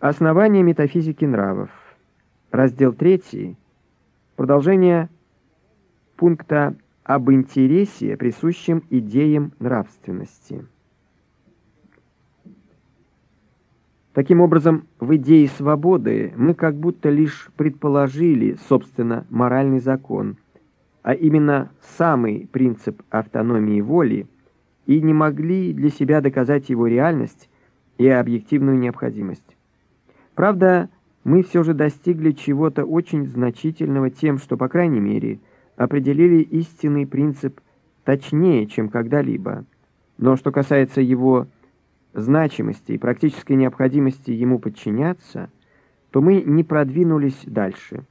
Основание метафизики нравов. Раздел 3. Продолжение пункта об интересе, присущем идеям нравственности. Таким образом, в идее свободы мы как будто лишь предположили, собственно, моральный закон, а именно самый принцип автономии воли, и не могли для себя доказать его реальность и объективную необходимость. Правда, мы все же достигли чего-то очень значительного тем, что, по крайней мере, определили истинный принцип точнее, чем когда-либо. Но что касается его значимости и практической необходимости ему подчиняться, то мы не продвинулись дальше.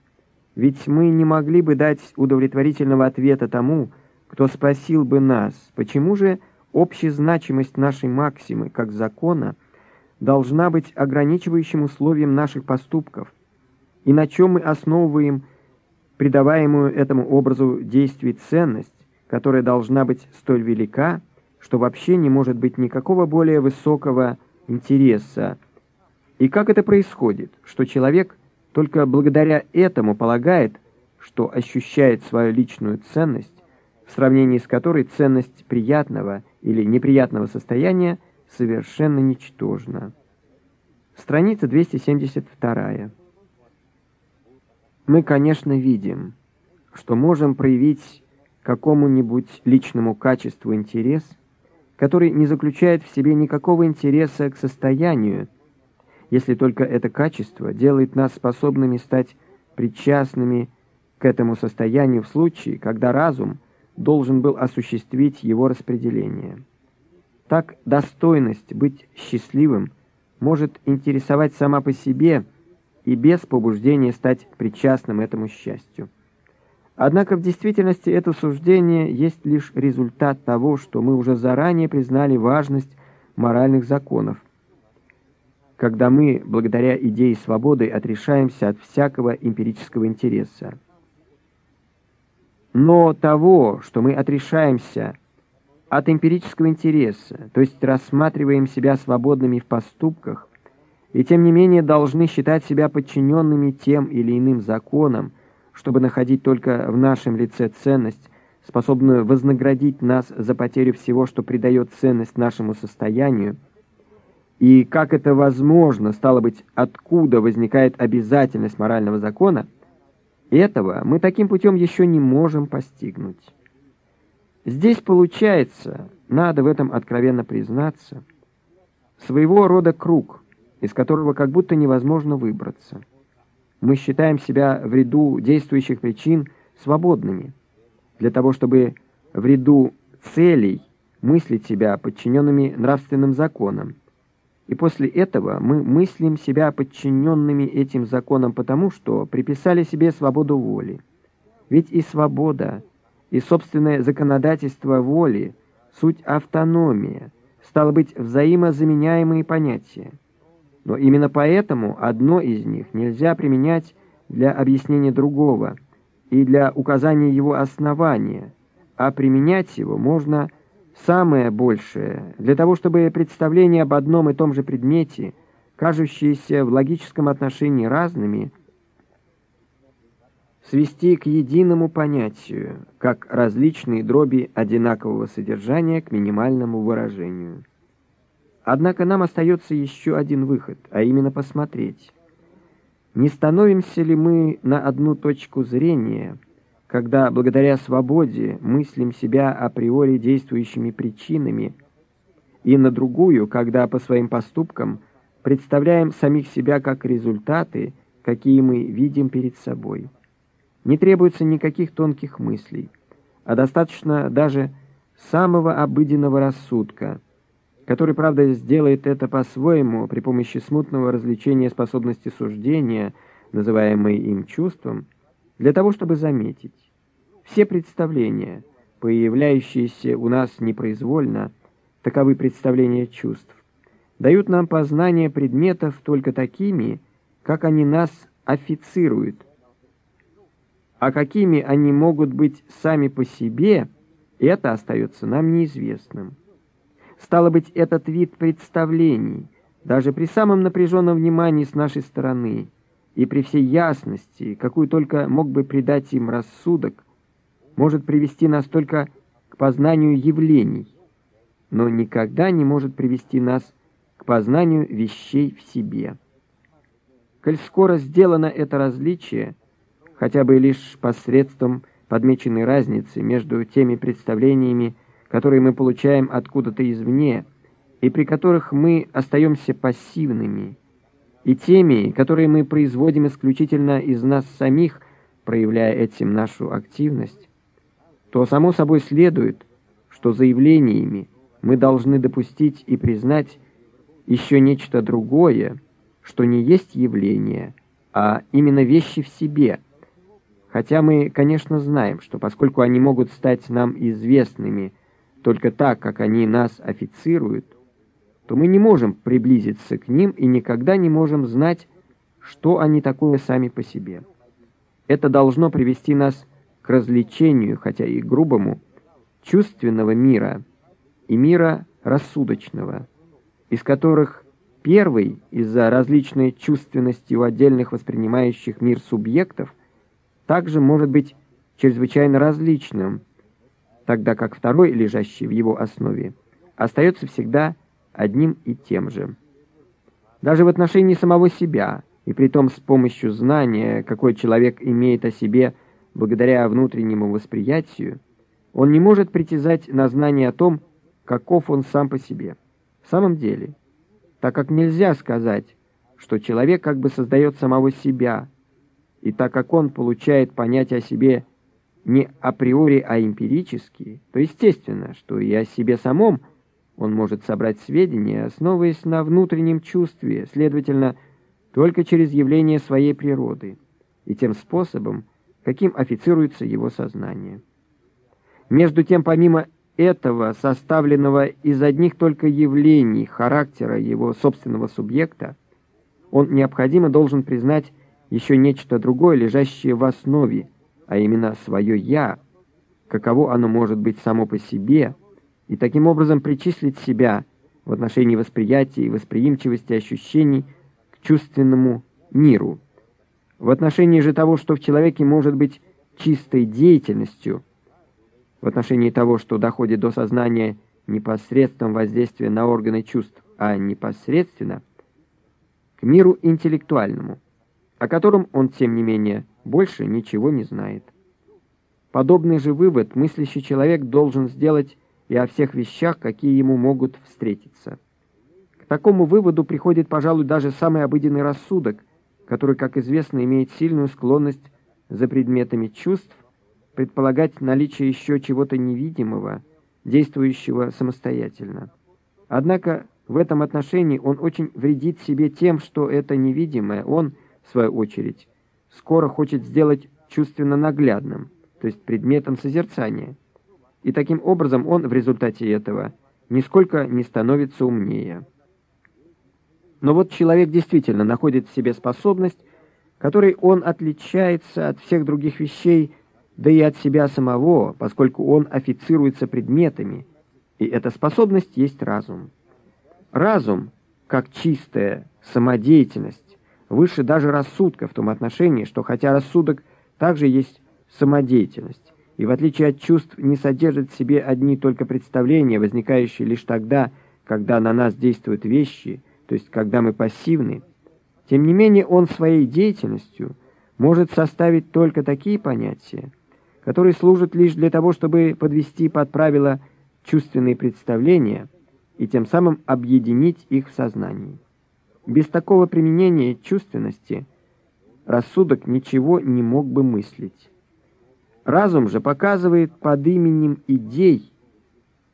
Ведь мы не могли бы дать удовлетворительного ответа тому, кто спросил бы нас, почему же общая значимость нашей максимы как закона – должна быть ограничивающим условием наших поступков, и на чем мы основываем придаваемую этому образу действий ценность, которая должна быть столь велика, что вообще не может быть никакого более высокого интереса. И как это происходит, что человек только благодаря этому полагает, что ощущает свою личную ценность, в сравнении с которой ценность приятного или неприятного состояния – совершенно ничтожна. Страница 272. Мы, конечно, видим, что можем проявить какому-нибудь личному качеству интерес, который не заключает в себе никакого интереса к состоянию, если только это качество делает нас способными стать причастными к этому состоянию в случае, когда разум должен был осуществить его распределение. Так достойность быть счастливым может интересовать сама по себе и без побуждения стать причастным этому счастью. Однако в действительности это суждение есть лишь результат того, что мы уже заранее признали важность моральных законов, когда мы, благодаря идее свободы, отрешаемся от всякого эмпирического интереса. Но того, что мы отрешаемся от эмпирического интереса, то есть рассматриваем себя свободными в поступках, и тем не менее должны считать себя подчиненными тем или иным законам, чтобы находить только в нашем лице ценность, способную вознаградить нас за потерю всего, что придает ценность нашему состоянию, и как это возможно, стало быть, откуда возникает обязательность морального закона, этого мы таким путем еще не можем постигнуть. Здесь получается, надо в этом откровенно признаться, своего рода круг, из которого как будто невозможно выбраться. Мы считаем себя в ряду действующих причин свободными, для того, чтобы в ряду целей мыслить себя подчиненными нравственным законам. И после этого мы мыслим себя подчиненными этим законам потому, что приписали себе свободу воли. Ведь и свобода – и собственное законодательство воли, суть автономия, стало быть, взаимозаменяемые понятия. Но именно поэтому одно из них нельзя применять для объяснения другого и для указания его основания, а применять его можно самое большее для того, чтобы представления об одном и том же предмете, кажущиеся в логическом отношении разными, свести к единому понятию, как различные дроби одинакового содержания к минимальному выражению. Однако нам остается еще один выход, а именно посмотреть, не становимся ли мы на одну точку зрения, когда благодаря свободе мыслим себя априори действующими причинами, и на другую, когда по своим поступкам представляем самих себя как результаты, какие мы видим перед собой. Не требуется никаких тонких мыслей, а достаточно даже самого обыденного рассудка, который, правда, сделает это по-своему при помощи смутного развлечения способности суждения, называемой им чувством, для того, чтобы заметить. Все представления, появляющиеся у нас непроизвольно, таковы представления чувств, дают нам познание предметов только такими, как они нас официруют, а какими они могут быть сами по себе, это остается нам неизвестным. Стало быть, этот вид представлений даже при самом напряженном внимании с нашей стороны и при всей ясности, какую только мог бы придать им рассудок, может привести нас только к познанию явлений, но никогда не может привести нас к познанию вещей в себе. Коль скоро сделано это различие, хотя бы лишь посредством подмеченной разницы между теми представлениями, которые мы получаем откуда-то извне, и при которых мы остаемся пассивными, и теми, которые мы производим исключительно из нас самих, проявляя этим нашу активность, то само собой следует, что заявлениями мы должны допустить и признать еще нечто другое, что не есть явление, а именно вещи в себе. Хотя мы, конечно, знаем, что поскольку они могут стать нам известными только так, как они нас официруют, то мы не можем приблизиться к ним и никогда не можем знать, что они такое сами по себе. Это должно привести нас к развлечению, хотя и грубому, чувственного мира и мира рассудочного, из которых Первый, из-за различной чувственности у отдельных воспринимающих мир субъектов, также может быть чрезвычайно различным, тогда как второй, лежащий в его основе, остается всегда одним и тем же. Даже в отношении самого себя, и при том с помощью знания, какой человек имеет о себе благодаря внутреннему восприятию, он не может притязать на знание о том, каков он сам по себе. В самом деле – так как нельзя сказать, что человек как бы создает самого себя, и так как он получает понятие о себе не априори, а эмпирически, то естественно, что и о себе самом он может собрать сведения, основываясь на внутреннем чувстве, следовательно, только через явление своей природы, и тем способом, каким официруется его сознание. Между тем, помимо этого, составленного из одних только явлений характера его собственного субъекта, он необходимо должен признать еще нечто другое, лежащее в основе, а именно свое «я», каково оно может быть само по себе, и таким образом причислить себя в отношении восприятия и восприимчивости ощущений к чувственному миру. В отношении же того, что в человеке может быть чистой деятельностью – в отношении того, что доходит до сознания непосредством воздействия на органы чувств, а непосредственно к миру интеллектуальному, о котором он, тем не менее, больше ничего не знает. Подобный же вывод мыслящий человек должен сделать и о всех вещах, какие ему могут встретиться. К такому выводу приходит, пожалуй, даже самый обыденный рассудок, который, как известно, имеет сильную склонность за предметами чувств предполагать наличие еще чего-то невидимого, действующего самостоятельно. Однако в этом отношении он очень вредит себе тем, что это невидимое он, свою очередь, скоро хочет сделать чувственно наглядным, то есть предметом созерцания. И таким образом он в результате этого нисколько не становится умнее. Но вот человек действительно находит в себе способность, которой он отличается от всех других вещей, да и от себя самого, поскольку он официруется предметами, и эта способность есть разум. Разум, как чистая самодеятельность, выше даже рассудка в том отношении, что хотя рассудок также есть самодеятельность, и в отличие от чувств не содержит в себе одни только представления, возникающие лишь тогда, когда на нас действуют вещи, то есть когда мы пассивны, тем не менее он своей деятельностью может составить только такие понятия, которые служат лишь для того, чтобы подвести под правила чувственные представления и тем самым объединить их в сознании. Без такого применения чувственности рассудок ничего не мог бы мыслить. Разум же показывает под именем идей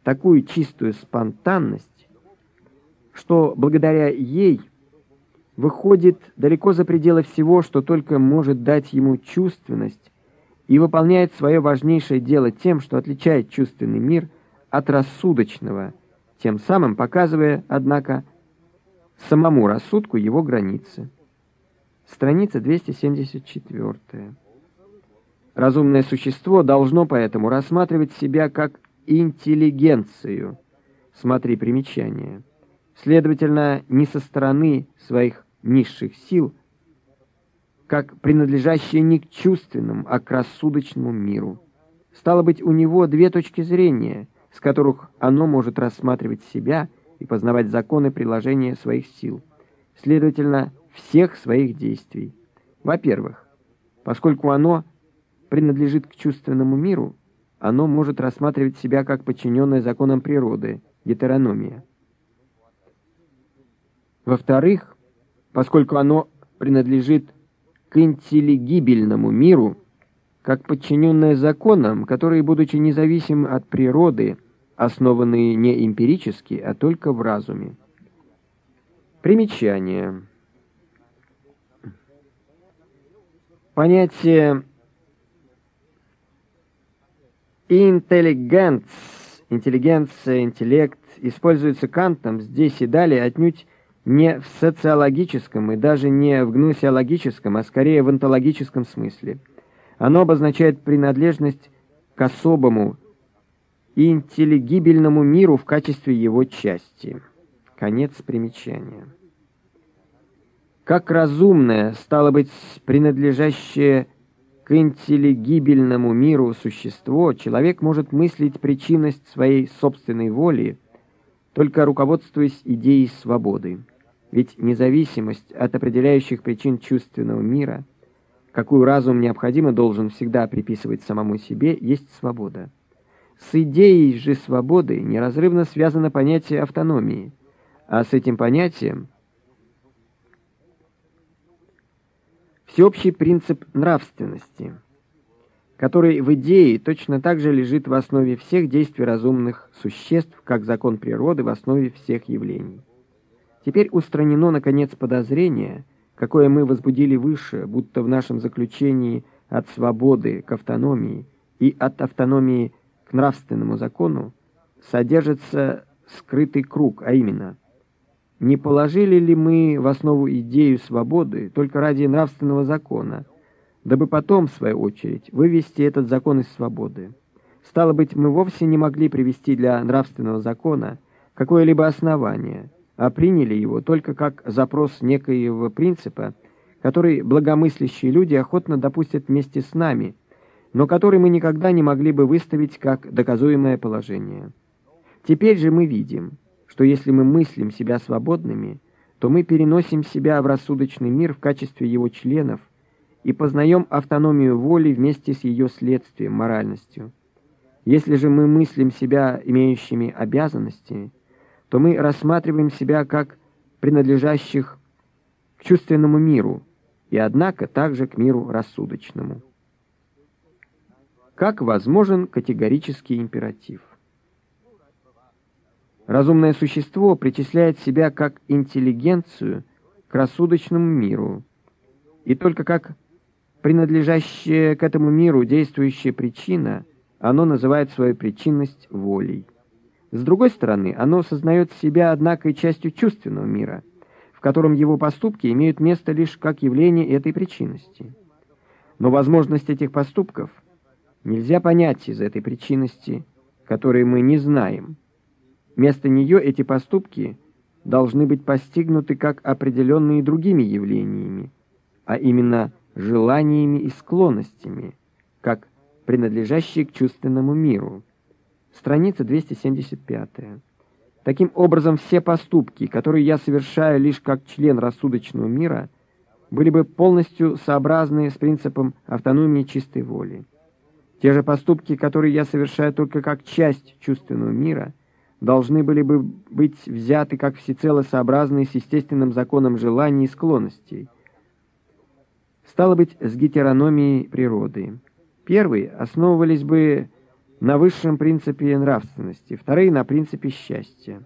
такую чистую спонтанность, что благодаря ей выходит далеко за пределы всего, что только может дать ему чувственность и выполняет свое важнейшее дело тем, что отличает чувственный мир от рассудочного, тем самым показывая, однако, самому рассудку его границы. Страница 274. Разумное существо должно поэтому рассматривать себя как интеллигенцию. Смотри примечание. следовательно, не со стороны своих низших сил, как принадлежащее не к чувственному, а к рассудочному миру. Стало быть, у него две точки зрения, с которых оно может рассматривать себя и познавать законы приложения своих сил, следовательно, всех своих действий. Во-первых, поскольку оно принадлежит к чувственному миру, оно может рассматривать себя как подчиненное законам природы, гетерономия. Во-вторых, поскольку оно принадлежит к интеллигибельному миру, как подчиненное законам, которые, будучи независимы от природы, основанные не эмпирически, а только в разуме. Примечание. Понятие интеллигенц, интеллигенция, интеллект используется Кантом здесь и далее отнюдь не в социологическом и даже не в гносеологическом, а скорее в онтологическом смысле. Оно обозначает принадлежность к особому и интеллигибельному миру в качестве его части. Конец примечания. Как разумное, стало быть, принадлежащее к интеллигибельному миру существо, человек может мыслить причинность своей собственной воли, только руководствуясь идеей свободы. Ведь независимость от определяющих причин чувственного мира, какую разум необходимо должен всегда приписывать самому себе, есть свобода. С идеей же свободы неразрывно связано понятие автономии, а с этим понятием всеобщий принцип нравственности, который в идее точно так же лежит в основе всех действий разумных существ, как закон природы в основе всех явлений. Теперь устранено, наконец, подозрение, какое мы возбудили выше, будто в нашем заключении от свободы к автономии и от автономии нравственному закону содержится скрытый круг, а именно, не положили ли мы в основу идею свободы только ради нравственного закона, дабы потом, в свою очередь, вывести этот закон из свободы? Стало быть, мы вовсе не могли привести для нравственного закона какое-либо основание – а приняли его только как запрос некоего принципа, который благомыслящие люди охотно допустят вместе с нами, но который мы никогда не могли бы выставить как доказуемое положение. Теперь же мы видим, что если мы мыслим себя свободными, то мы переносим себя в рассудочный мир в качестве его членов и познаем автономию воли вместе с ее следствием, моральностью. Если же мы мыслим себя имеющими обязанности, то мы рассматриваем себя как принадлежащих к чувственному миру и, однако, также к миру рассудочному. Как возможен категорический императив? Разумное существо причисляет себя как интеллигенцию к рассудочному миру, и только как принадлежащая к этому миру действующая причина, оно называет свою причинность волей. С другой стороны, оно сознает себя, однако, и частью чувственного мира, в котором его поступки имеют место лишь как явление этой причинности. Но возможность этих поступков нельзя понять из этой причинности, которой мы не знаем. Вместо нее эти поступки должны быть постигнуты как определенные другими явлениями, а именно желаниями и склонностями, как принадлежащие к чувственному миру. Страница 275. Таким образом, все поступки, которые я совершаю лишь как член рассудочного мира, были бы полностью сообразны с принципом автономии чистой воли. Те же поступки, которые я совершаю только как часть чувственного мира, должны были бы быть взяты как всецело сообразные с естественным законом желаний и склонностей. Стало быть, с гетерономией природы. Первые основывались бы на высшем принципе нравственности, вторые на принципе счастья.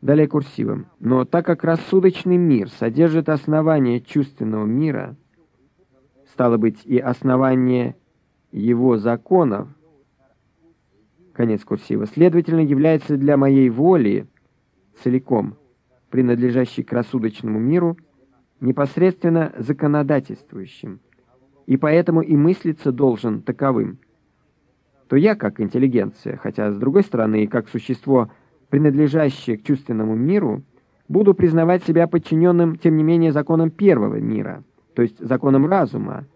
Далее курсивом. Но так как рассудочный мир содержит основание чувственного мира, стало быть и основание его законов, конец курсива, следовательно, является для моей воли целиком, принадлежащей к рассудочному миру, непосредственно законодательствующим, и поэтому и мыслиться должен таковым – то я, как интеллигенция, хотя с другой стороны, как существо принадлежащее к чувственному миру, буду признавать себя подчиненным, тем не менее, законам первого мира, то есть законам разума,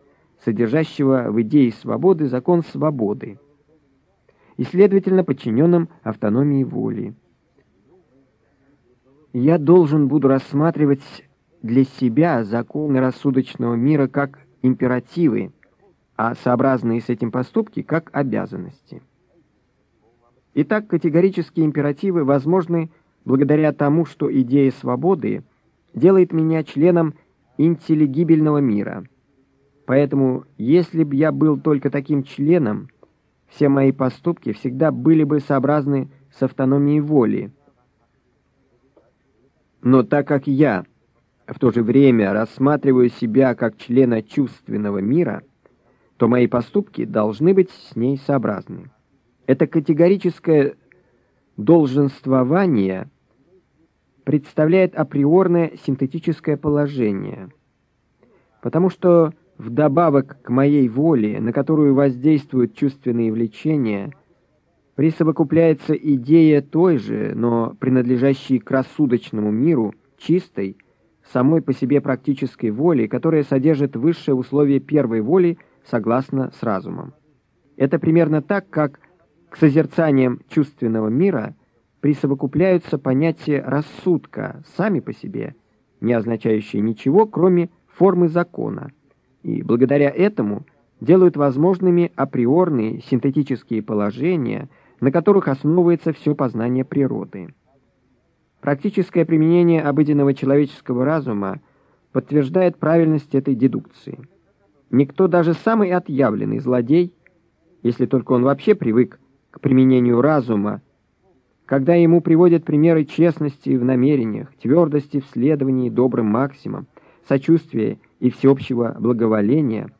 содержащего в идее свободы закон свободы, и, следовательно, подчиненным автономии воли. Я должен буду рассматривать для себя законы рассудочного мира как императивы, а сообразные с этим поступки как обязанности. Итак, категорические императивы возможны благодаря тому, что идея свободы делает меня членом интеллигибельного мира. Поэтому, если бы я был только таким членом, все мои поступки всегда были бы сообразны с автономией воли. Но так как я в то же время рассматриваю себя как члена чувственного мира, то мои поступки должны быть с ней сообразны. Это категорическое долженствование представляет априорное синтетическое положение, потому что вдобавок к моей воле, на которую воздействуют чувственные влечения, присовокупляется идея той же, но принадлежащей к рассудочному миру, чистой, самой по себе практической воли, которая содержит высшее условие первой воли согласно с разумом. Это примерно так, как к созерцаниям чувственного мира присовокупляются понятия рассудка сами по себе, не означающие ничего, кроме формы закона, и благодаря этому делают возможными априорные синтетические положения, на которых основывается все познание природы. Практическое применение обыденного человеческого разума подтверждает правильность этой дедукции. Никто, даже самый отъявленный злодей, если только он вообще привык к применению разума, когда ему приводят примеры честности в намерениях, твердости в следовании добрым максимам, сочувствия и всеобщего благоволения,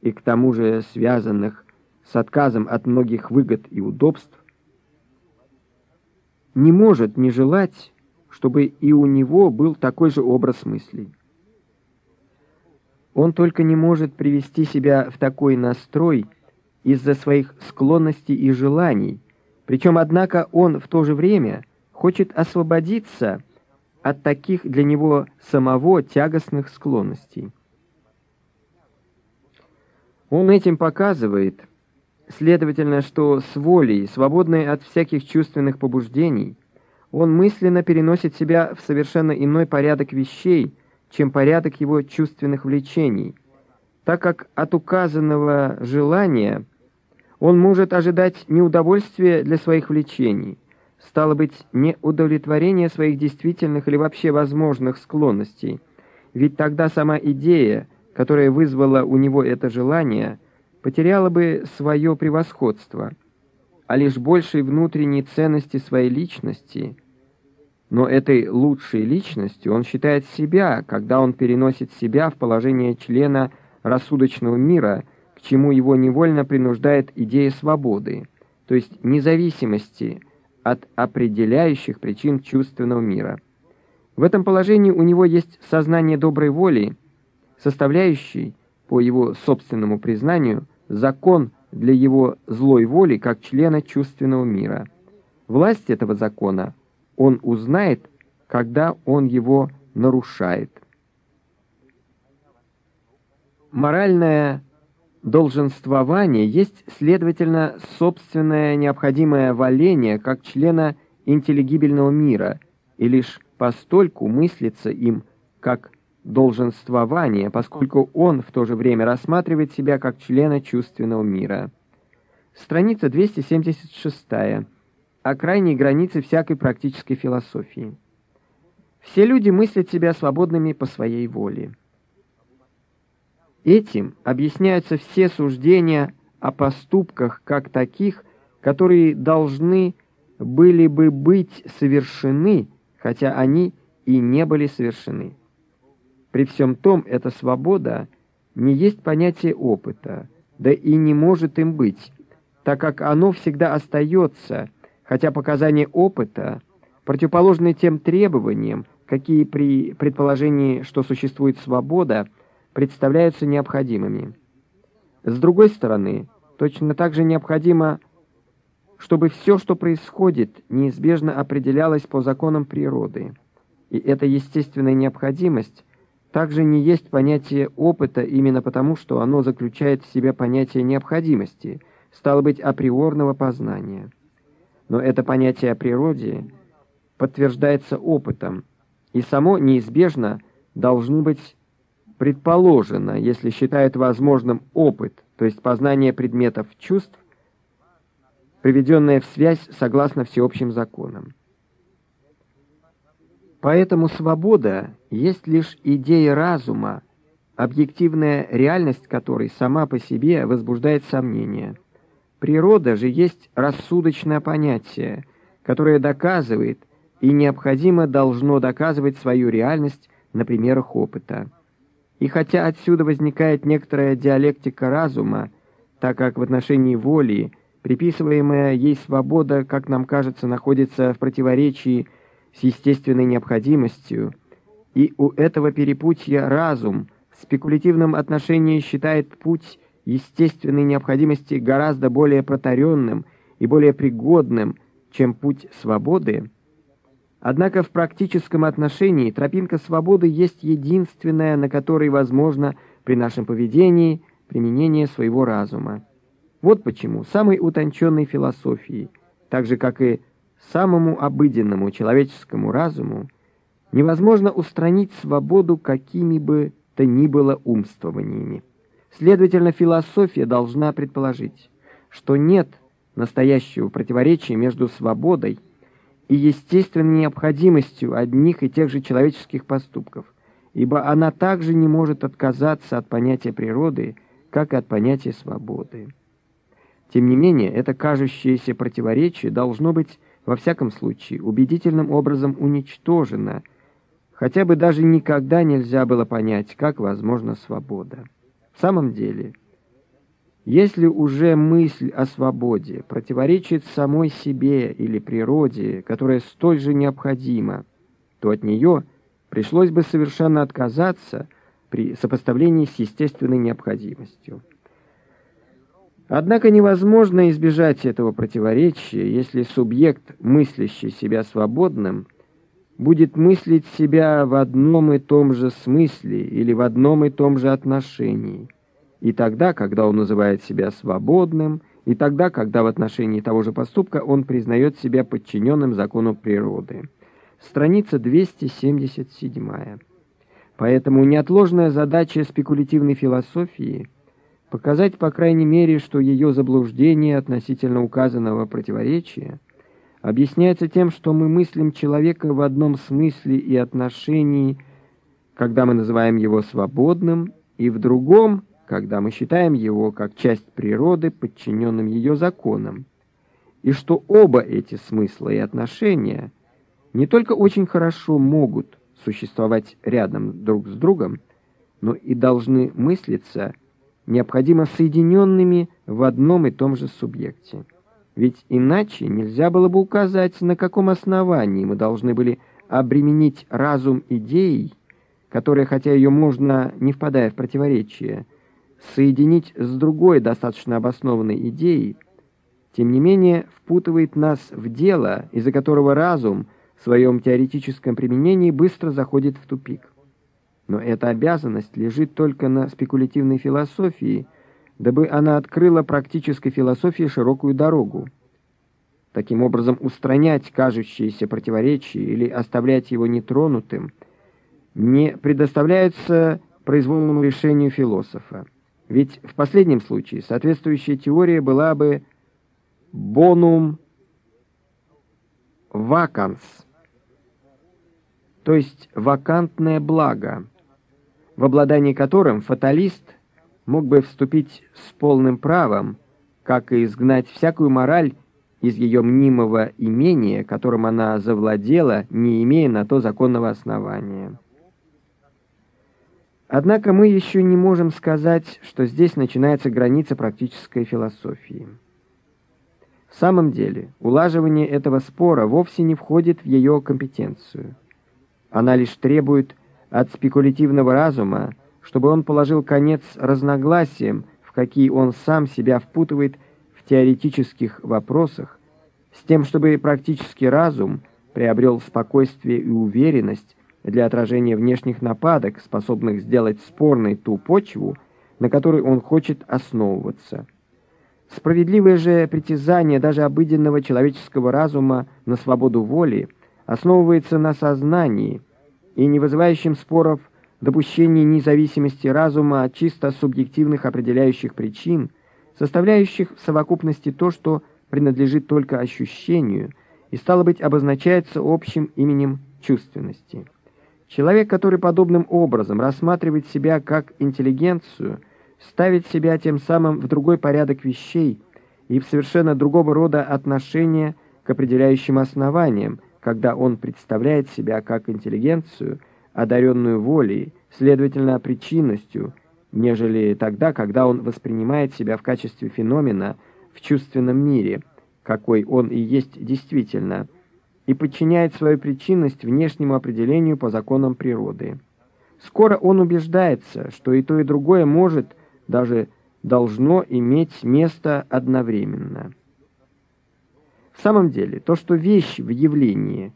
и к тому же связанных с отказом от многих выгод и удобств, не может не желать, чтобы и у него был такой же образ мыслей. Он только не может привести себя в такой настрой из-за своих склонностей и желаний, причем, однако, он в то же время хочет освободиться от таких для него самого тягостных склонностей. Он этим показывает, следовательно, что с волей, свободной от всяких чувственных побуждений, он мысленно переносит себя в совершенно иной порядок вещей, чем порядок его чувственных влечений, так как от указанного желания он может ожидать не удовольствия для своих влечений, стало быть, не удовлетворение своих действительных или вообще возможных склонностей, ведь тогда сама идея, которая вызвала у него это желание, потеряла бы свое превосходство, а лишь большей внутренней ценности своей личности. Но этой лучшей личностью он считает себя, когда он переносит себя в положение члена рассудочного мира, к чему его невольно принуждает идея свободы, то есть независимости, от определяющих причин чувственного мира. В этом положении у него есть сознание доброй воли, составляющий, по его собственному признанию, закон для его злой воли как члена чувственного мира. Власть этого закона он узнает, когда он его нарушает. Моральное Долженствование есть, следовательно, собственное необходимое валение как члена интеллигибельного мира, и лишь постольку мыслится им как долженствование, поскольку он в то же время рассматривает себя как члена чувственного мира. Страница 276. О крайней границе всякой практической философии. Все люди мыслят себя свободными по своей воле. Этим объясняются все суждения о поступках как таких, которые должны были бы быть совершены, хотя они и не были совершены. При всем том, эта свобода не есть понятие опыта, да и не может им быть, так как оно всегда остается, хотя показания опыта противоположны тем требованиям, какие при предположении, что существует свобода – представляются необходимыми. С другой стороны, точно так же необходимо чтобы все, что происходит, неизбежно определялось по законам природы. И эта естественная необходимость также не есть понятие опыта именно потому, что оно заключает в себе понятие необходимости, стало быть, априорного познания. Но это понятие о природе подтверждается опытом, и само неизбежно должно быть предположено, если считает возможным опыт, то есть познание предметов чувств, приведенное в связь согласно всеобщим законам. Поэтому свобода есть лишь идея разума, объективная реальность которой сама по себе возбуждает сомнения. Природа же есть рассудочное понятие, которое доказывает и необходимо должно доказывать свою реальность на примерах опыта. И хотя отсюда возникает некоторая диалектика разума, так как в отношении воли приписываемая ей свобода, как нам кажется, находится в противоречии с естественной необходимостью, и у этого перепутья разум в спекулятивном отношении считает путь естественной необходимости гораздо более протаренным и более пригодным, чем путь свободы, Однако в практическом отношении тропинка свободы есть единственная, на которой возможно при нашем поведении применение своего разума. Вот почему самой утонченной философии, так же как и самому обыденному человеческому разуму, невозможно устранить свободу какими бы то ни было умствованиями. Следовательно, философия должна предположить, что нет настоящего противоречия между свободой естественной необходимостью одних и тех же человеческих поступков, ибо она также не может отказаться от понятия природы, как и от понятия свободы. Тем не менее, это кажущееся противоречие должно быть, во всяком случае, убедительным образом уничтожено, хотя бы даже никогда нельзя было понять, как возможна свобода. В самом деле – если уже мысль о свободе противоречит самой себе или природе, которая столь же необходима, то от нее пришлось бы совершенно отказаться при сопоставлении с естественной необходимостью. Однако невозможно избежать этого противоречия, если субъект, мыслящий себя свободным, будет мыслить себя в одном и том же смысле или в одном и том же отношении – и тогда, когда он называет себя свободным, и тогда, когда в отношении того же поступка он признает себя подчиненным закону природы. Страница 277. Поэтому неотложная задача спекулятивной философии – показать, по крайней мере, что ее заблуждение относительно указанного противоречия объясняется тем, что мы мыслим человека в одном смысле и отношении, когда мы называем его свободным, и в другом – когда мы считаем его как часть природы, подчиненным ее законам, и что оба эти смысла и отношения не только очень хорошо могут существовать рядом друг с другом, но и должны мыслиться необходимо соединенными в одном и том же субъекте. Ведь иначе нельзя было бы указать, на каком основании мы должны были обременить разум идеей, которая, хотя ее можно, не впадая в противоречие, соединить с другой достаточно обоснованной идеей, тем не менее впутывает нас в дело, из-за которого разум в своем теоретическом применении быстро заходит в тупик. Но эта обязанность лежит только на спекулятивной философии, дабы она открыла практической философии широкую дорогу. Таким образом, устранять кажущиеся противоречия или оставлять его нетронутым не предоставляется произвольному решению философа. Ведь в последнем случае соответствующая теория была бы bonum vacans, то есть вакантное благо, в обладании которым фаталист мог бы вступить с полным правом, как и изгнать всякую мораль из ее мнимого имения, которым она завладела, не имея на то законного основания. Однако мы еще не можем сказать, что здесь начинается граница практической философии. В самом деле, улаживание этого спора вовсе не входит в ее компетенцию. Она лишь требует от спекулятивного разума, чтобы он положил конец разногласиям, в какие он сам себя впутывает в теоретических вопросах, с тем, чтобы практический разум приобрел спокойствие и уверенность для отражения внешних нападок, способных сделать спорной ту почву, на которой он хочет основываться. Справедливое же притязание даже обыденного человеческого разума на свободу воли основывается на сознании и не вызывающем споров допущении независимости разума от чисто субъективных определяющих причин, составляющих в совокупности то, что принадлежит только ощущению и, стало быть, обозначается общим именем чувственности. Человек, который подобным образом рассматривает себя как интеллигенцию, ставит себя тем самым в другой порядок вещей и в совершенно другого рода отношения к определяющим основаниям, когда он представляет себя как интеллигенцию, одаренную волей, следовательно, причинностью, нежели тогда, когда он воспринимает себя в качестве феномена в чувственном мире, какой он и есть действительно, и подчиняет свою причинность внешнему определению по законам природы. Скоро он убеждается, что и то, и другое может, даже должно иметь место одновременно. В самом деле, то, что вещь в явлении,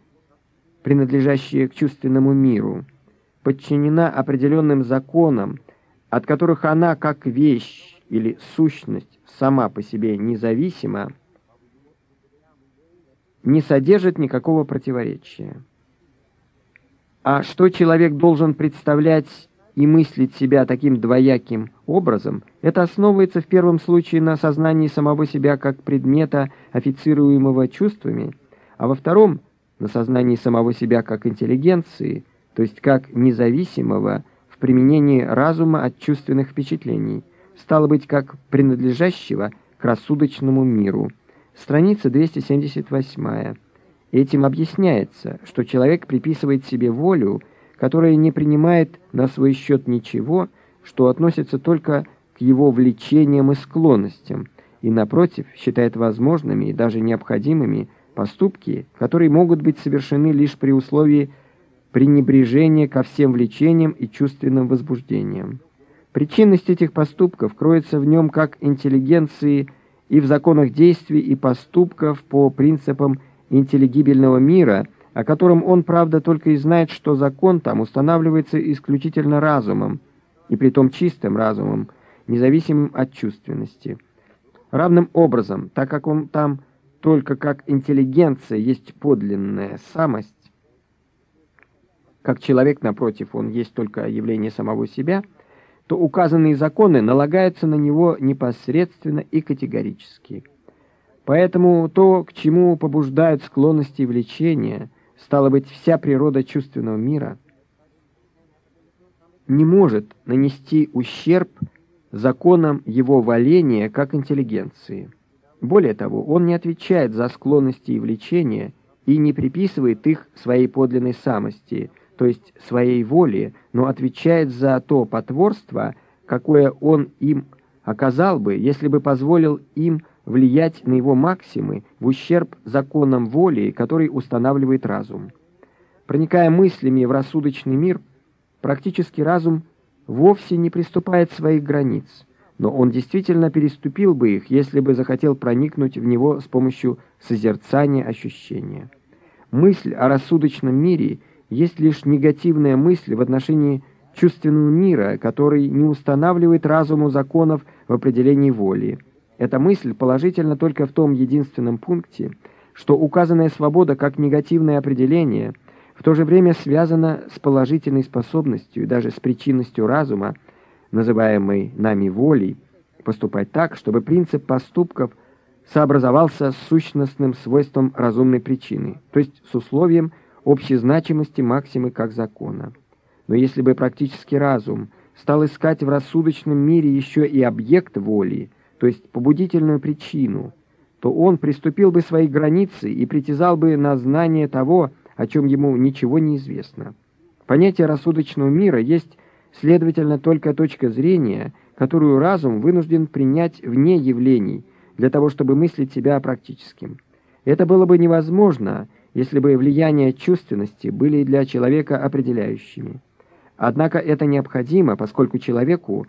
принадлежащая к чувственному миру, подчинена определенным законам, от которых она, как вещь или сущность, сама по себе независима, не содержит никакого противоречия. А что человек должен представлять и мыслить себя таким двояким образом, это основывается в первом случае на сознании самого себя как предмета, официруемого чувствами, а во втором — на сознании самого себя как интеллигенции, то есть как независимого в применении разума от чувственных впечатлений, стало быть, как принадлежащего к рассудочному миру. Страница 278. Этим объясняется, что человек приписывает себе волю, которая не принимает на свой счет ничего, что относится только к его влечениям и склонностям, и, напротив, считает возможными и даже необходимыми поступки, которые могут быть совершены лишь при условии пренебрежения ко всем влечениям и чувственным возбуждениям. Причинность этих поступков кроется в нем как интеллигенции и в законах действий и поступков по принципам интеллигибельного мира, о котором он, правда, только и знает, что закон там устанавливается исключительно разумом, и притом чистым разумом, независимым от чувственности. Равным образом, так как он там только как интеллигенция есть подлинная самость, как человек, напротив, он есть только явление самого себя – то указанные законы налагаются на него непосредственно и категорически. Поэтому то, к чему побуждают склонности и влечения, стало быть, вся природа чувственного мира, не может нанести ущерб законам его валения как интеллигенции. Более того, он не отвечает за склонности и влечения и не приписывает их своей подлинной самости – то есть своей воле, но отвечает за то потворство, какое он им оказал бы, если бы позволил им влиять на его максимы в ущерб законам воли, который устанавливает разум. Проникая мыслями в рассудочный мир, практически разум вовсе не приступает своих границ, но он действительно переступил бы их, если бы захотел проникнуть в него с помощью созерцания ощущения. Мысль о рассудочном мире – есть лишь негативная мысль в отношении чувственного мира, который не устанавливает разуму законов в определении воли. Эта мысль положительна только в том единственном пункте, что указанная свобода как негативное определение в то же время связана с положительной способностью и даже с причинностью разума, называемой нами волей, поступать так, чтобы принцип поступков сообразовался с сущностным свойством разумной причины, то есть с условием общей значимости максимы как закона. Но если бы практический разум стал искать в рассудочном мире еще и объект воли, то есть побудительную причину, то он приступил бы свои границы и притязал бы на знание того, о чем ему ничего не известно. Понятие рассудочного мира есть, следовательно, только точка зрения, которую разум вынужден принять вне явлений, для того, чтобы мыслить себя практическим. Это было бы невозможно, если бы влияния чувственности были для человека определяющими. Однако это необходимо, поскольку человеку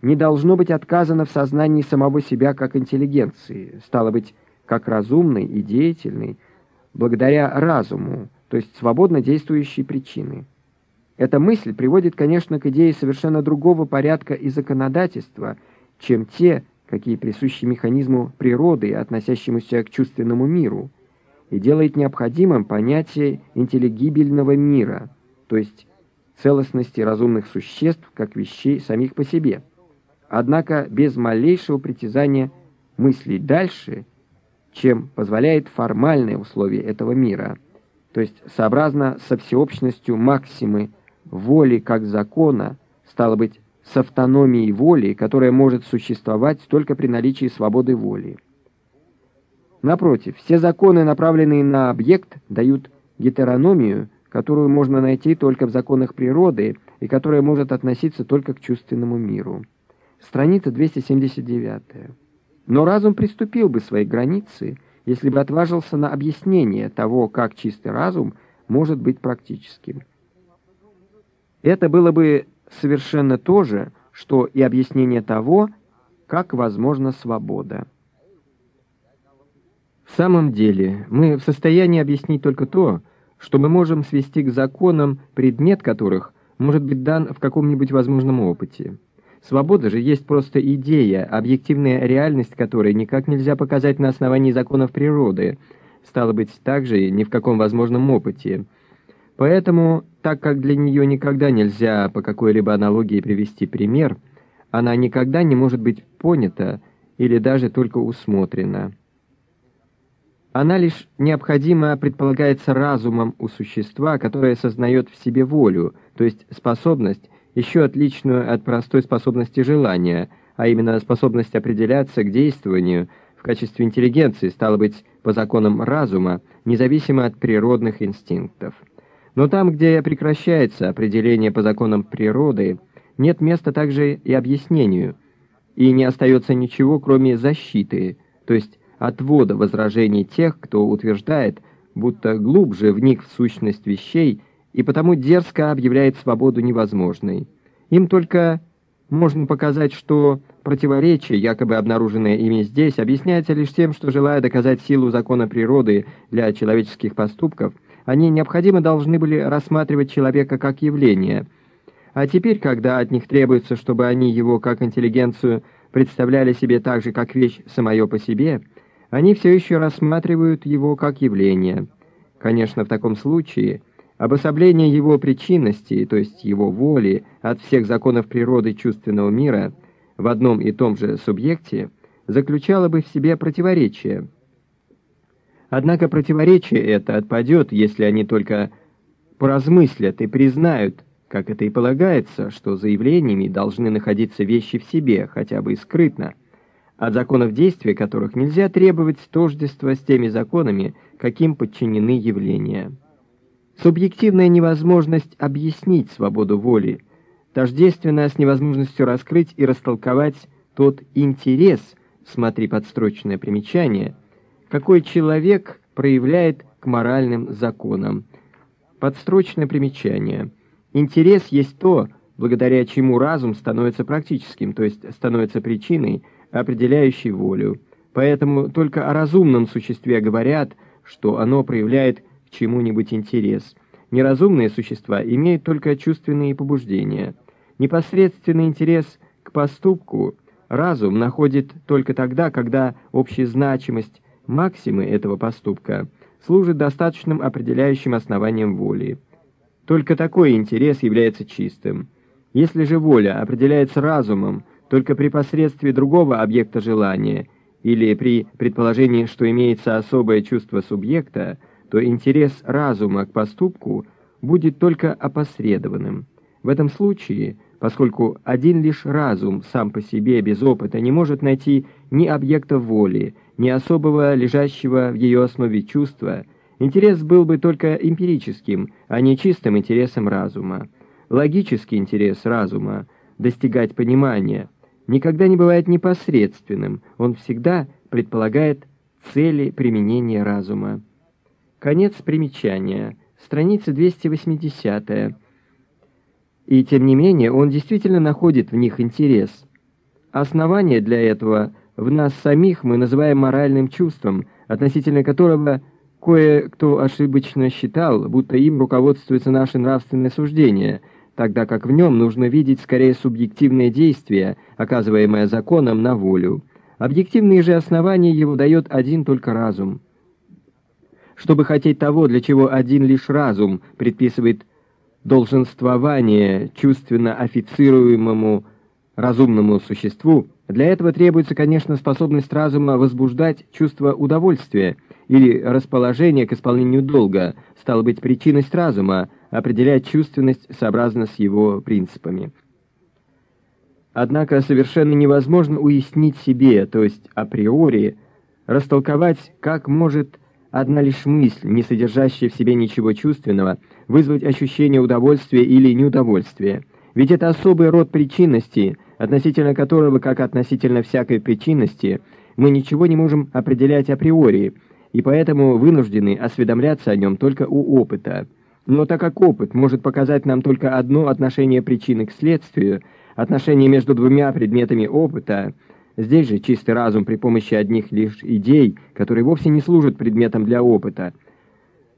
не должно быть отказано в сознании самого себя как интеллигенции, стало быть, как разумный и деятельный, благодаря разуму, то есть свободно действующей причины. Эта мысль приводит, конечно, к идее совершенно другого порядка и законодательства, чем те, какие присущи механизму природы, относящемуся к чувственному миру, и делает необходимым понятие интеллигибельного мира, то есть целостности разумных существ как вещей самих по себе. Однако без малейшего притязания мыслить дальше, чем позволяет формальное условие этого мира, то есть сообразно со всеобщностью максимы воли как закона, стало быть, с автономией воли, которая может существовать только при наличии свободы воли. Напротив, все законы, направленные на объект, дают гетерономию, которую можно найти только в законах природы и которая может относиться только к чувственному миру. Страница 279. Но разум приступил бы своей границы, если бы отважился на объяснение того, как чистый разум может быть практическим. Это было бы совершенно то же, что и объяснение того, как возможна свобода. В самом деле, мы в состоянии объяснить только то, что мы можем свести к законам, предмет которых может быть дан в каком-нибудь возможном опыте. Свобода же есть просто идея, объективная реальность которой никак нельзя показать на основании законов природы, стало быть, также ни в каком возможном опыте. Поэтому, так как для нее никогда нельзя по какой-либо аналогии привести пример, она никогда не может быть понята или даже только усмотрена. Она лишь необходимо предполагается разумом у существа, которое сознает в себе волю, то есть способность, еще отличную от простой способности желания, а именно способность определяться к действованию в качестве интеллигенции, стало быть, по законам разума, независимо от природных инстинктов. Но там, где прекращается определение по законам природы, нет места также и объяснению, и не остается ничего, кроме защиты, то есть отвода возражений тех, кто утверждает, будто глубже вник в сущность вещей и потому дерзко объявляет свободу невозможной. Им только можно показать, что противоречие, якобы обнаруженное ими здесь, объясняется лишь тем, что, желая доказать силу закона природы для человеческих поступков, они необходимо должны были рассматривать человека как явление. А теперь, когда от них требуется, чтобы они его, как интеллигенцию, представляли себе так же, как вещь самое по себе, они все еще рассматривают его как явление. Конечно, в таком случае обособление его причинности, то есть его воли, от всех законов природы чувственного мира в одном и том же субъекте, заключало бы в себе противоречие – Однако противоречие это отпадет, если они только поразмыслят и признают, как это и полагается, что заявлениями должны находиться вещи в себе, хотя бы и скрытно, от законов действия которых нельзя требовать тождества с теми законами, каким подчинены явления. Субъективная невозможность объяснить свободу воли тождественна с невозможностью раскрыть и растолковать тот интерес, смотри подстрочное примечание – какой человек проявляет к моральным законам. Подстрочное примечание. Интерес есть то, благодаря чему разум становится практическим, то есть становится причиной, определяющей волю. Поэтому только о разумном существе говорят, что оно проявляет к чему-нибудь интерес. Неразумные существа имеют только чувственные побуждения. Непосредственный интерес к поступку разум находит только тогда, когда общезначимость максимы этого поступка служит достаточным определяющим основанием воли. Только такой интерес является чистым. Если же воля определяется разумом только при посредстве другого объекта желания или при предположении, что имеется особое чувство субъекта, то интерес разума к поступку будет только опосредованным. В этом случае, поскольку один лишь разум сам по себе без опыта не может найти ни объекта воли, ни особого лежащего в ее основе чувства, интерес был бы только эмпирическим, а не чистым интересом разума. Логический интерес разума — достигать понимания — никогда не бывает непосредственным, он всегда предполагает цели применения разума. Конец примечания. Страница 280. И тем не менее он действительно находит в них интерес. Основание для этого в нас самих мы называем моральным чувством, относительно которого кое-кто ошибочно считал, будто им руководствуется наше нравственное суждение, тогда как в нем нужно видеть скорее субъективное действие, оказываемое законом на волю. Объективные же основания его дает один только разум. Чтобы хотеть того, для чего один лишь разум предписывает долженствование чувственно официруемому разумному существу, для этого требуется, конечно, способность разума возбуждать чувство удовольствия или расположение к исполнению долга, стало быть, причинность разума, определять чувственность сообразно с его принципами. Однако совершенно невозможно уяснить себе, то есть априори, растолковать, как может одна лишь мысль, не содержащая в себе ничего чувственного, вызвать ощущение удовольствия или неудовольствия. Ведь это особый род причинности – относительно которого, как относительно всякой причинности, мы ничего не можем определять априори, и поэтому вынуждены осведомляться о нем только у опыта. Но так как опыт может показать нам только одно отношение причины к следствию, отношение между двумя предметами опыта, здесь же чистый разум при помощи одних лишь идей, которые вовсе не служат предметом для опыта,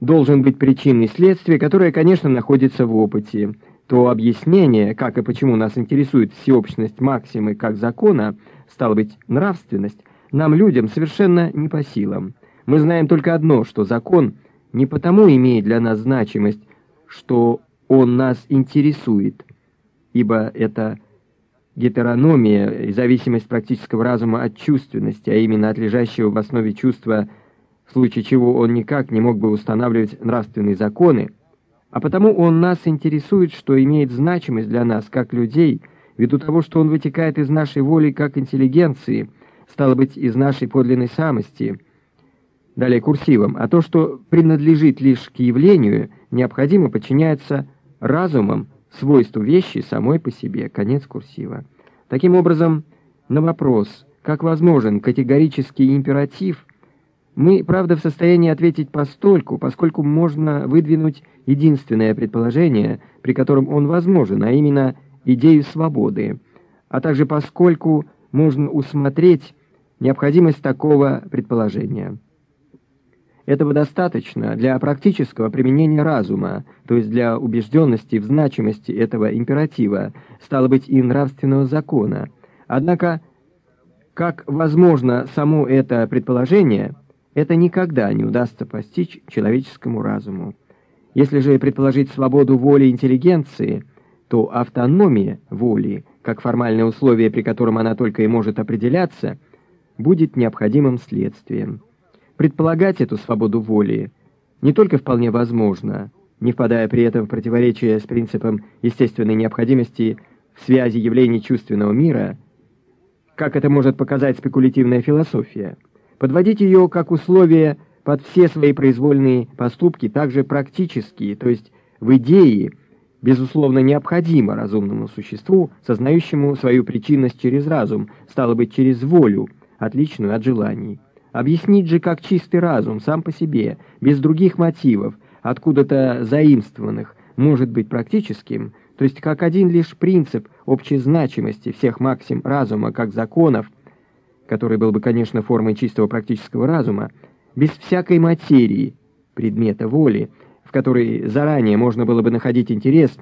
должен быть причиной следствия, которое, конечно, находится в опыте, то объяснение, как и почему нас интересует всеобщность максимы как закона, стало быть, нравственность, нам, людям, совершенно не по силам. Мы знаем только одно, что закон не потому имеет для нас значимость, что он нас интересует, ибо это гетерономия и зависимость практического разума от чувственности, а именно от лежащего в основе чувства, в случае чего он никак не мог бы устанавливать нравственные законы, а потому он нас интересует, что имеет значимость для нас, как людей, ввиду того, что он вытекает из нашей воли как интеллигенции, стало быть, из нашей подлинной самости, далее курсивом, а то, что принадлежит лишь к явлению, необходимо подчиняется разумом, свойству вещи самой по себе, конец курсива. Таким образом, на вопрос, как возможен категорический императив – мы, правда, в состоянии ответить постольку, поскольку можно выдвинуть единственное предположение, при котором он возможен, а именно идею свободы, а также поскольку можно усмотреть необходимость такого предположения. Этого достаточно для практического применения разума, то есть для убежденности в значимости этого императива, стало быть и нравственного закона. Однако, как возможно само это предположение – это никогда не удастся постичь человеческому разуму. Если же предположить свободу воли интеллигенции, то автономия воли, как формальное условие, при котором она только и может определяться, будет необходимым следствием. Предполагать эту свободу воли не только вполне возможно, не впадая при этом в противоречие с принципом естественной необходимости в связи явлений чувственного мира, как это может показать спекулятивная философия – Подводить ее как условие под все свои произвольные поступки также практические, то есть в идее, безусловно, необходимо разумному существу, сознающему свою причинность через разум, стало быть, через волю, отличную от желаний. Объяснить же как чистый разум сам по себе, без других мотивов, откуда-то заимствованных, может быть практическим, то есть как один лишь принцип общей значимости всех максим разума как законов – который был бы, конечно, формой чистого практического разума, без всякой материи, предмета воли, в которой заранее можно было бы находить интерес,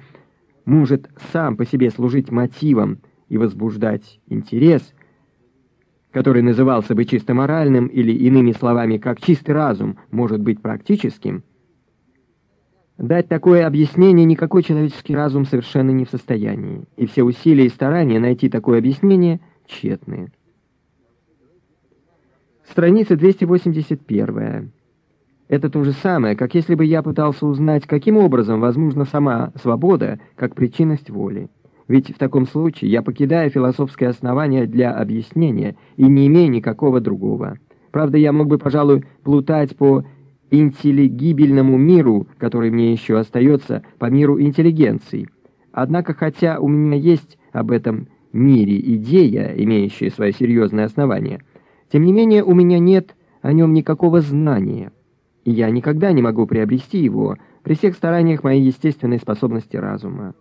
может сам по себе служить мотивом и возбуждать интерес, который назывался бы чисто моральным или, иными словами, как чистый разум может быть практическим, дать такое объяснение никакой человеческий разум совершенно не в состоянии, и все усилия и старания найти такое объяснение тщетные. Страница 281. Это то же самое, как если бы я пытался узнать, каким образом возможна сама свобода как причинность воли. Ведь в таком случае я покидаю философское основание для объяснения и не имею никакого другого. Правда, я мог бы, пожалуй, плутать по интеллигибельному миру, который мне еще остается, по миру интеллигенции. Однако, хотя у меня есть об этом мире идея, имеющая свое серьезное основание, тем не менее, у меня нет о нем никакого знания, и я никогда не могу приобрести его при всех стараниях моей естественной способности разума.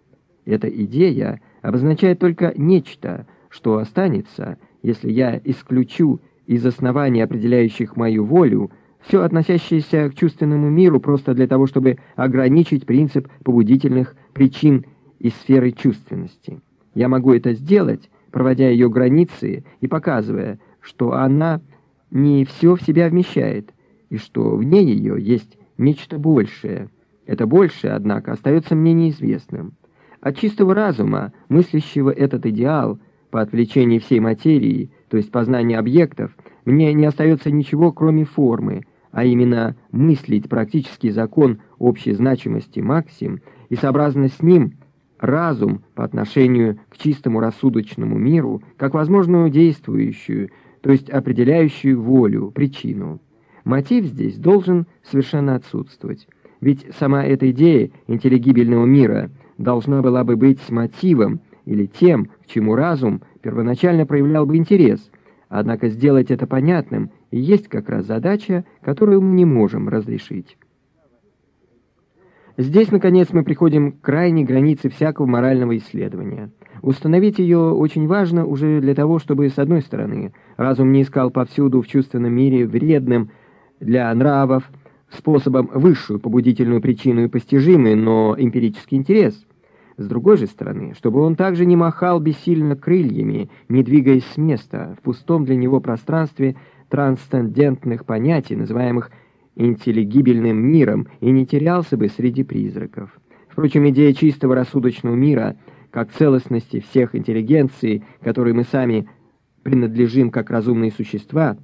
Эта идея обозначает только нечто, что останется, если я исключу из оснований, определяющих мою волю, все относящееся к чувственному миру просто для того, чтобы ограничить принцип побудительных причин из сферы чувственности. Я могу это сделать, проводя ее границы и показывая, что она не все в себя вмещает, и что вне ее есть нечто большее. Это большее, однако, остается мне неизвестным. От чистого разума, мыслящего этот идеал, по отвлечении всей материи, то есть познания объектов, мне не остается ничего, кроме формы, а именно мыслить практический закон общей значимости максим и сообразно с ним разум по отношению к чистому рассудочному миру как возможную действующую, то есть определяющую волю, причину. Мотив здесь должен совершенно отсутствовать. Ведь сама эта идея интеллигибельного мира должна была бы быть мотивом или тем, к чему разум первоначально проявлял бы интерес. Однако сделать это понятным и есть как раз задача, которую мы не можем разрешить. Здесь, наконец, мы приходим к крайней границе всякого морального исследования. Установить ее очень важно уже для того, чтобы, с одной стороны, разум не искал повсюду в чувственном мире вредным для нравов способом высшую побудительную причину и постижимый, но эмпирический интерес. С другой же стороны, чтобы он также не махал бессильно крыльями, не двигаясь с места, в пустом для него пространстве трансцендентных понятий, называемых интеллигибельным миром, и не терялся бы среди призраков. Впрочем, идея чистого рассудочного мира, как целостности всех интеллигенций, которой мы сами принадлежим как разумные существа,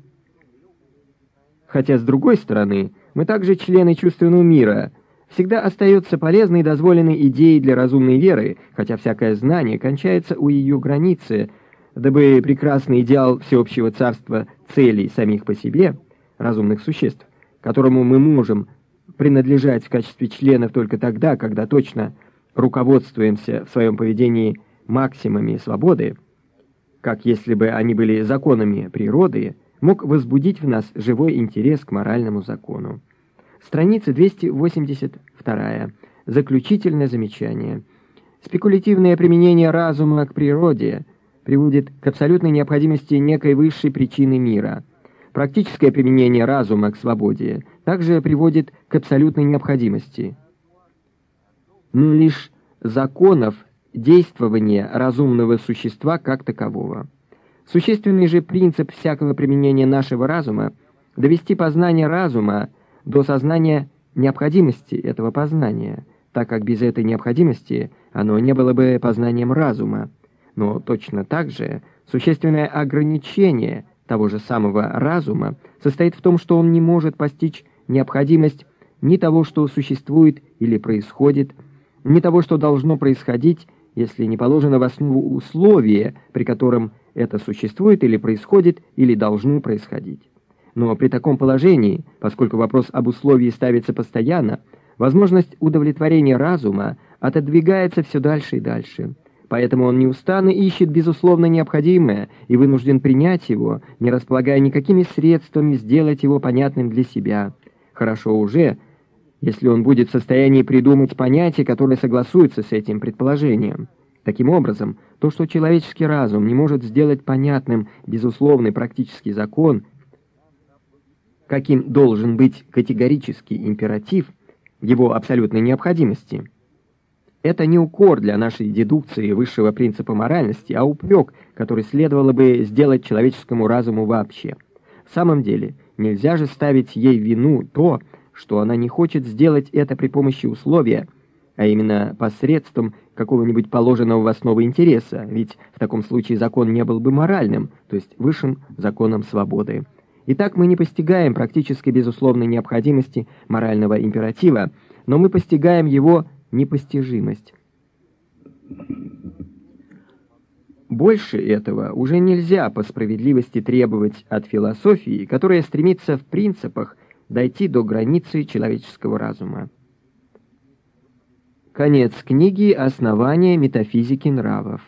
хотя, с другой стороны, мы также члены чувственного мира, всегда остается полезной и дозволенной идеей для разумной веры, хотя всякое знание кончается у ее границы, дабы прекрасный идеал всеобщего царства целей самих по себе, разумных существ, которому мы можем принадлежать в качестве членов только тогда, когда точно руководствуемся в своем поведении максимами свободы, как если бы они были законами природы, мог возбудить в нас живой интерес к моральному закону. Страница 282. Заключительное замечание. Спекулятивное применение разума к природе приводит к абсолютной необходимости некой высшей причины мира – Практическое применение разума к свободе также приводит к абсолютной необходимости. Но лишь законов действования разумного существа как такового. Существенный же принцип всякого применения нашего разума — довести познание разума до сознания необходимости этого познания, так как без этой необходимости оно не было бы познанием разума. Но точно так же существенное ограничение — того же самого разума состоит в том, что он не может постичь необходимость ни того, что существует или происходит, ни того, что должно происходить, если не положено в основу условие, при котором это существует или происходит, или должно происходить. Но при таком положении, поскольку вопрос об условии ставится постоянно, возможность удовлетворения разума отодвигается все дальше и дальше – Поэтому он неустанно ищет безусловно необходимое и вынужден принять его, не располагая никакими средствами сделать его понятным для себя. Хорошо уже, если он будет в состоянии придумать понятие, которое согласуется с этим предположением. Таким образом, то, что человеческий разум не может сделать понятным безусловный практический закон, каким должен быть категорический императив его абсолютной необходимости – это не укор для нашей дедукции высшего принципа моральности, а упрек, который следовало бы сделать человеческому разуму вообще. В самом деле, нельзя же ставить ей вину то, что она не хочет сделать это при помощи условия, а именно посредством какого-нибудь положенного в основу интереса, ведь в таком случае закон не был бы моральным, то есть высшим законом свободы. Итак, мы не постигаем практически безусловной необходимости морального императива, но мы постигаем его непостижимость. Больше этого уже нельзя по справедливости требовать от философии, которая стремится в принципах дойти до границы человеческого разума. Конец книги «Основание метафизики нравов».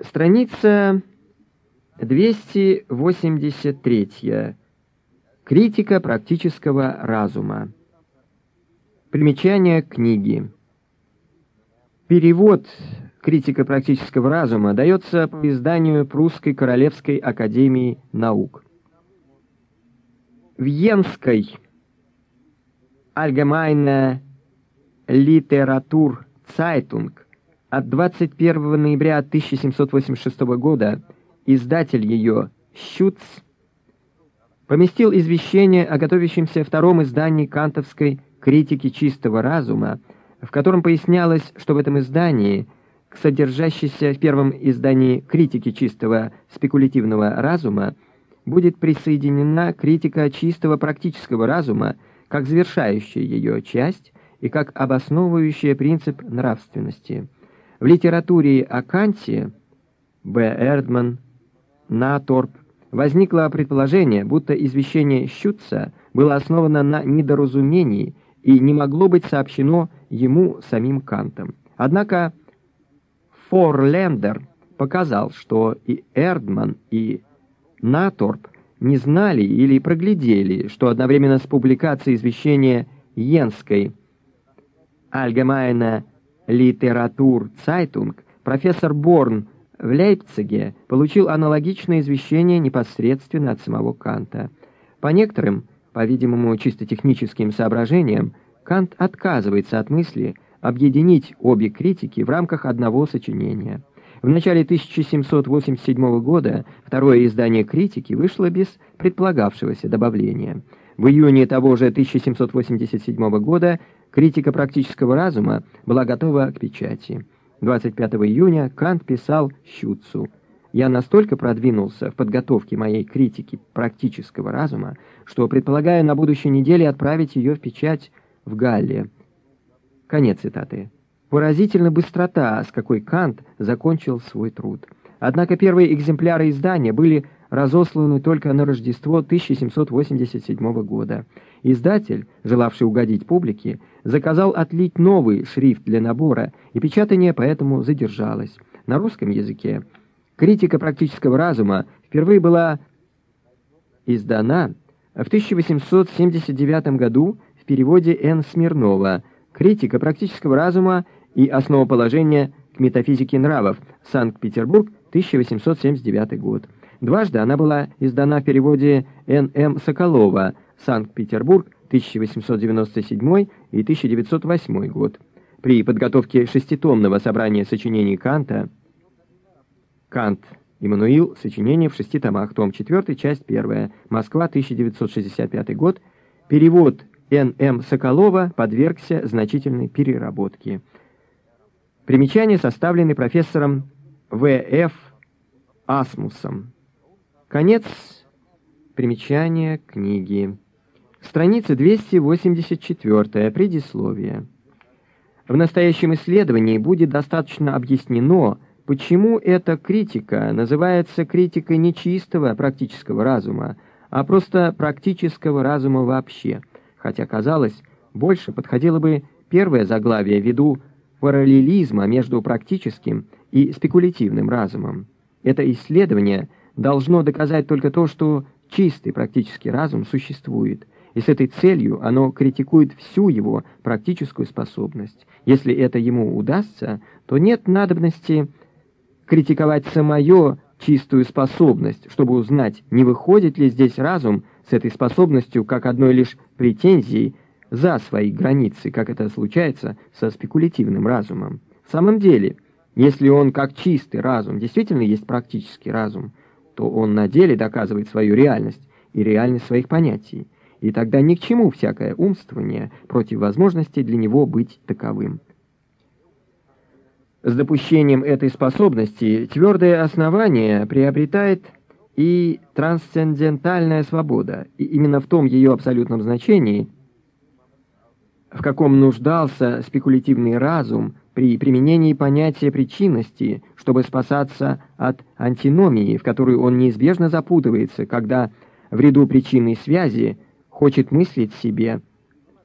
Страница 283. Критика практического разума. Примечание книги. Перевод критика практического разума дается по изданию Прусской Королевской Академии Наук. В Йенской Allgemeine Literatur Zeitung от 21 ноября 1786 года издатель ее Щуц поместил извещение о готовящемся втором издании кантовской критики чистого разума, в котором пояснялось, что в этом издании к содержащейся в первом издании критики чистого спекулятивного разума будет присоединена критика чистого практического разума как завершающая ее часть и как обосновывающая принцип нравственности. В литературе о Канте Б. Эрдман, Наторп возникло предположение, будто извещение Щутца было основано на недоразумении и не могло быть сообщено ему самим Кантом. Однако Форлендер показал, что и Эрдман, и Наторп не знали или проглядели, что одновременно с публикацией извещения Йенской Allgemeine Literatur Zeitung профессор Борн в Лейпциге получил аналогичное извещение непосредственно от самого Канта. По некоторым, по-видимому, чисто техническим соображениям, Кант отказывается от мысли объединить обе критики в рамках одного сочинения. В начале 1787 года второе издание «Критики» вышло без предполагавшегося добавления. В июне того же 1787 года «Критика практического разума» была готова к печати. 25 июня Кант писал Щуцу «Я настолько продвинулся в подготовке моей критики практического разума, что предполагаю на будущей неделе отправить ее в печать в Галле». Конец цитаты. Поразительна быстрота, с какой Кант закончил свой труд. Однако первые экземпляры издания были разосланы только на Рождество 1787 года. Издатель, желавший угодить публике, заказал отлить новый шрифт для набора, и печатание поэтому задержалось. На русском языке критика практического разума впервые была издана в 1879 году в переводе Н. Смирнова «Критика практического разума и основоположение к метафизике нравов. Санкт-Петербург, 1879 год». Дважды она была издана в переводе Н. М. Соколова «Санкт-Петербург, 1897 и 1908 год. При подготовке шеститомного собрания сочинений Канта «Кант. Иммануил. Сочинение в шести томах. Том 4. Часть 1. Москва. 1965 год». Перевод Н.М. Соколова подвергся значительной переработке. Примечания составлены профессором В.Ф. Асмусом. Конец примечания книги. Страница 284, предисловие. В настоящем исследовании будет достаточно объяснено, почему эта критика называется критикой не чистого практического разума, а просто практического разума вообще, хотя, казалось, больше подходило бы первое заглавие ввиду параллелизма между практическим и спекулятивным разумом. Это исследование должно доказать только то, что чистый практический разум существует – и с этой целью оно критикует всю его практическую способность. Если это ему удастся, то нет надобности критиковать самое чистую способность, чтобы узнать, не выходит ли здесь разум с этой способностью как одной лишь претензией за свои границы, как это случается со спекулятивным разумом. В самом деле, если он как чистый разум действительно есть практический разум, то он на деле доказывает свою реальность и реальность своих понятий и тогда ни к чему всякое умствование против возможности для него быть таковым. С допущением этой способности твердое основание приобретает и трансцендентальная свобода, и именно в том ее абсолютном значении, в каком нуждался спекулятивный разум при применении понятия причинности, чтобы спасаться от антиномии, в которую он неизбежно запутывается, когда в ряду причинной связи хочет мыслить себе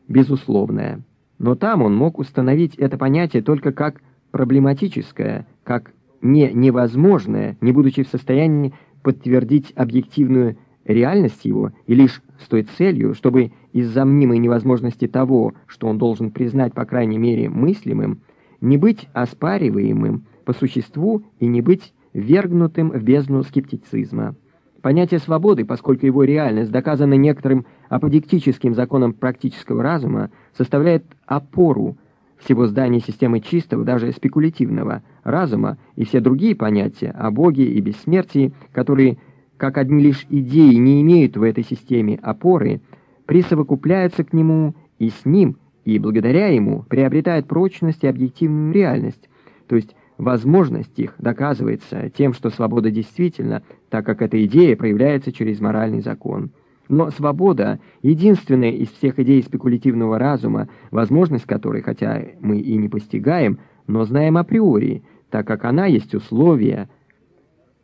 безусловное. Но там он мог установить это понятие только как проблематическое, как не невозможное, не будучи в состоянии подтвердить объективную реальность его, и лишь с той целью, чтобы из-за мнимой невозможности того, что он должен признать по крайней мере мыслимым, не быть оспариваемым по существу и не быть вергнутым в бездну скептицизма. Понятие свободы, поскольку его реальность доказана некоторым аподиктическим законом практического разума, составляет опору всего здания системы чистого, даже спекулятивного разума и все другие понятия о Боге и бессмертии, которые, как одни лишь идеи, не имеют в этой системе опоры, присовокупляются к нему и с ним, и благодаря ему приобретают прочность и объективную реальность, то есть возможность их доказывается тем, что свобода действительно, так как эта идея проявляется через моральный закон. Но свобода — единственная из всех идей спекулятивного разума, возможность которой, хотя мы и не постигаем, но знаем априори, так как она есть условие,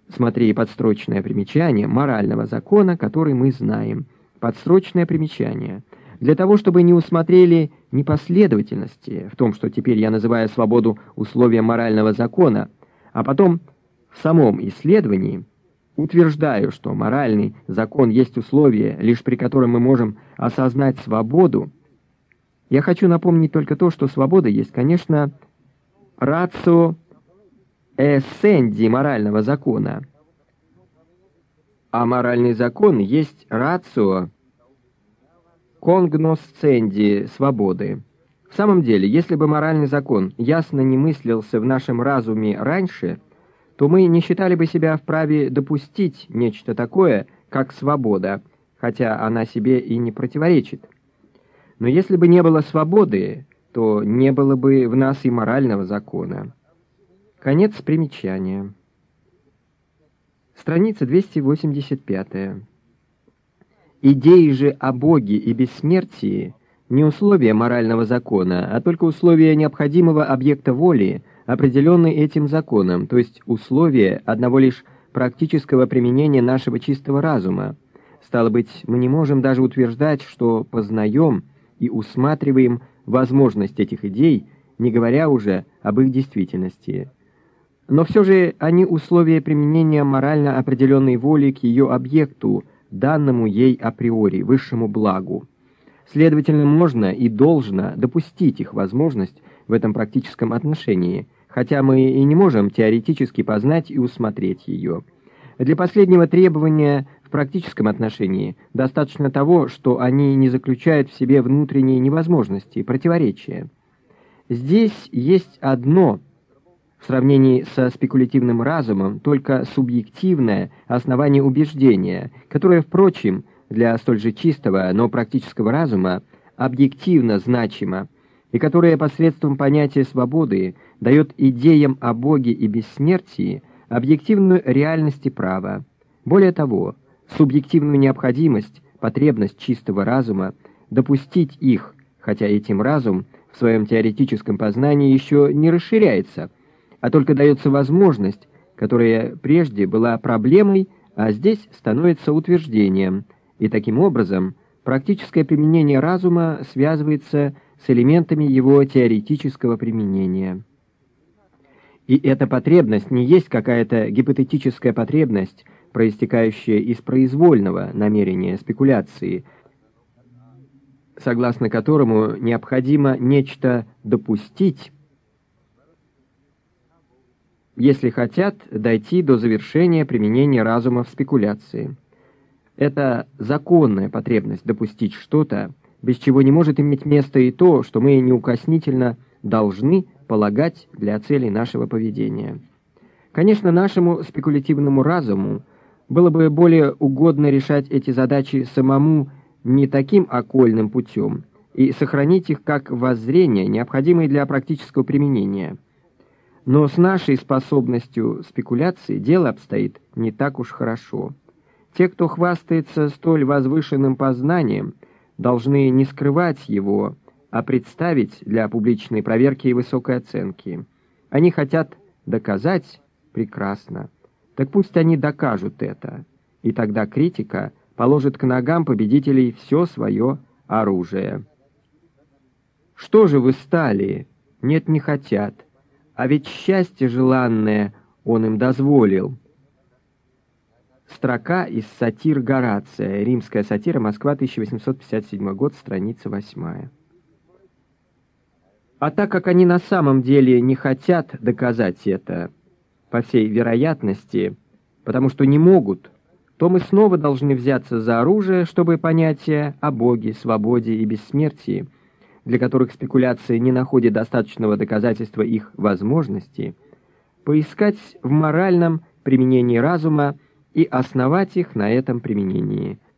смотри подстрочное примечание, морального закона, который мы знаем. Подстрочное примечание. Для того, чтобы не усмотрели непоследовательности в том, что теперь я называю свободу условием морального закона, а потом в самом исследовании — Утверждаю, что моральный закон есть условие, лишь при котором мы можем осознать свободу. Я хочу напомнить только то, что свобода есть, конечно, рацио эссенди морального закона. А моральный закон есть рацио конгносценди свободы. В самом деле, если бы моральный закон ясно не мыслился в нашем разуме раньше – то мы не считали бы себя вправе допустить нечто такое, как свобода, хотя она себе и не противоречит. Но если бы не было свободы, то не было бы в нас и морального закона. Конец примечания. Страница 285. Идеи же о Боге и бессмертии не условия морального закона, а только условия необходимого объекта воли – определенный этим законом, то есть условие одного лишь практического применения нашего чистого разума. Стало быть, мы не можем даже утверждать, что познаем и усматриваем возможность этих идей, не говоря уже об их действительности. Но все же они условия применения морально определенной воли к ее объекту, данному ей априори, высшему благу. Следовательно, можно и должно допустить их возможность в этом практическом отношении, хотя мы и не можем теоретически познать и усмотреть ее. Для последнего требования в практическом отношении достаточно того, что они не заключают в себе внутренние невозможности, противоречия. Здесь есть одно, в сравнении со спекулятивным разумом, только субъективное основание убеждения, которое, впрочем, для столь же чистого, но практического разума объективно значимо, и которое посредством понятия свободы дает идеям о Боге и бессмертии объективную реальность и право. Более того, субъективную необходимость, потребность чистого разума допустить их, хотя этим разум в своем теоретическом познании еще не расширяется, а только дается возможность, которая прежде была проблемой, а здесь становится утверждением, и таким образом практическое применение разума связывается с элементами его теоретического применения. И эта потребность не есть какая-то гипотетическая потребность, проистекающая из произвольного намерения спекуляции, согласно которому необходимо нечто допустить, если хотят дойти до завершения применения разума в спекуляции. Это законная потребность допустить что-то, без чего не может иметь место и то, что мы неукоснительно должны полагать для целей нашего поведения. Конечно, нашему спекулятивному разуму было бы более угодно решать эти задачи самому не таким окольным путем и сохранить их как воззрения, необходимые для практического применения. Но с нашей способностью спекуляции дело обстоит не так уж хорошо. Те, кто хвастается столь возвышенным познанием, должны не скрывать его, а представить для публичной проверки и высокой оценки. Они хотят доказать прекрасно. Так пусть они докажут это, и тогда критика положит к ногам победителей все свое оружие. Что же вы стали? Нет, не хотят. А ведь счастье желанное он им дозволил. Строка из сатир Горация. Римская сатира. Москва, 1857 год. Страница 8. А так как они на самом деле не хотят доказать это, по всей вероятности, потому что не могут, то мы снова должны взяться за оружие, чтобы понятия о Боге, свободе и бессмертии, для которых спекуляции не находят достаточного доказательства их возможности, поискать в моральном применении разума и основать их на этом применении –